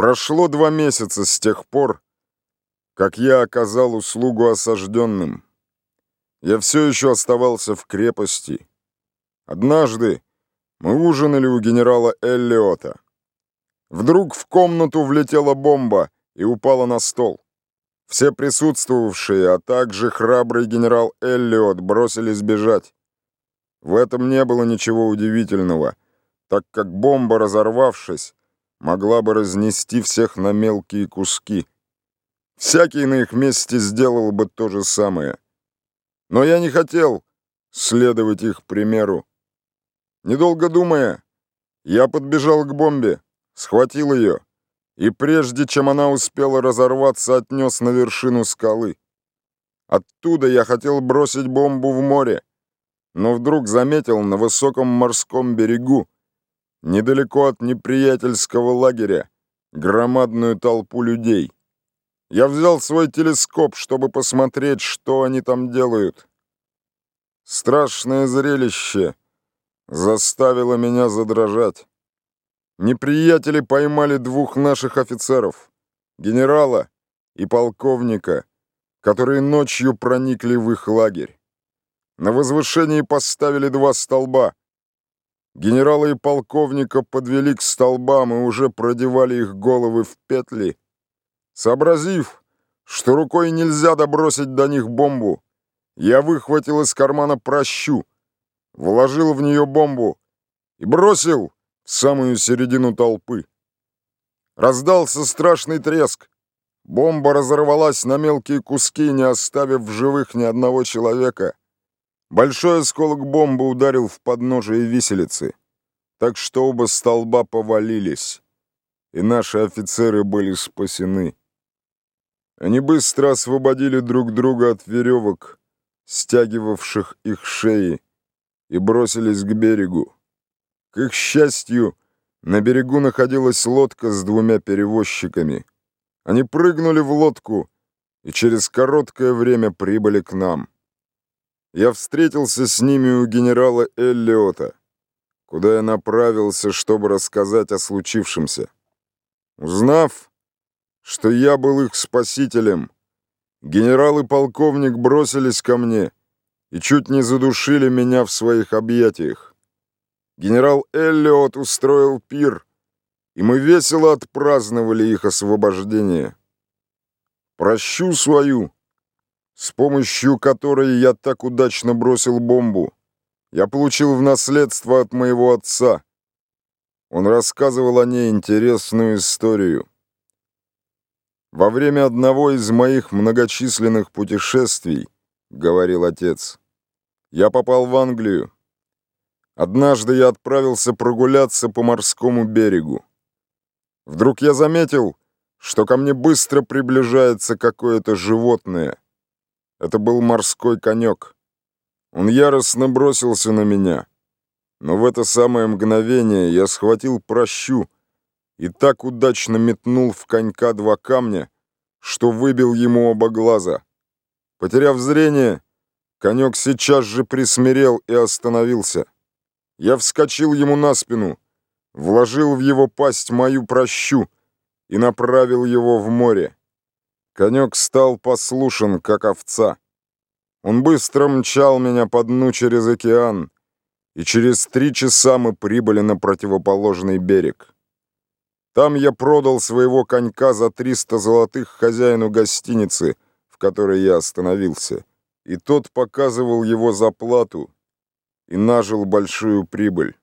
Прошло два месяца с тех пор, как я оказал услугу осажденным. Я все еще оставался в крепости. Однажды мы ужинали у генерала Эллиота. Вдруг в комнату влетела бомба и упала на стол. Все присутствовавшие, а также храбрый генерал Эллиот бросились бежать. В этом не было ничего удивительного, так как бомба, разорвавшись, могла бы разнести всех на мелкие куски. Всякий на их месте сделал бы то же самое. Но я не хотел следовать их примеру. Недолго думая, я подбежал к бомбе, схватил ее и прежде чем она успела разорваться, отнес на вершину скалы. Оттуда я хотел бросить бомбу в море, но вдруг заметил на высоком морском берегу, недалеко от неприятельского лагеря, громадную толпу людей. Я взял свой телескоп, чтобы посмотреть, что они там делают. Страшное зрелище заставило меня задрожать. Неприятели поймали двух наших офицеров, генерала и полковника, которые ночью проникли в их лагерь. На возвышении поставили два столба. Генерала и полковника подвели к столбам и уже продевали их головы в петли. Сообразив, что рукой нельзя добросить до них бомбу, я выхватил из кармана прощу, вложил в нее бомбу и бросил в самую середину толпы. Раздался страшный треск. Бомба разорвалась на мелкие куски, не оставив в живых ни одного человека. Большой осколок бомбы ударил в подножие виселицы, так что оба столба повалились, и наши офицеры были спасены. Они быстро освободили друг друга от веревок, стягивавших их шеи, и бросились к берегу. К их счастью, на берегу находилась лодка с двумя перевозчиками. Они прыгнули в лодку и через короткое время прибыли к нам. Я встретился с ними у генерала Эллиота, куда я направился, чтобы рассказать о случившемся. Узнав, что я был их спасителем, генерал и полковник бросились ко мне и чуть не задушили меня в своих объятиях. Генерал Эллиот устроил пир, и мы весело отпраздновали их освобождение. Прощу свою, с помощью которой я так удачно бросил бомбу, я получил в наследство от моего отца. Он рассказывал о ней интересную историю. «Во время одного из моих многочисленных путешествий, — говорил отец, — я попал в Англию, Однажды я отправился прогуляться по морскому берегу. Вдруг я заметил, что ко мне быстро приближается какое-то животное. Это был морской конек. Он яростно бросился на меня. Но в это самое мгновение я схватил прощу и так удачно метнул в конька два камня, что выбил ему оба глаза. Потеряв зрение, конек сейчас же присмирел и остановился. Я вскочил ему на спину, вложил в его пасть мою прощу и направил его в море. Конек стал послушен, как овца. Он быстро мчал меня по дну через океан, и через три часа мы прибыли на противоположный берег. Там я продал своего конька за 300 золотых хозяину гостиницы, в которой я остановился, и тот показывал его за плату, и нажил большую прибыль.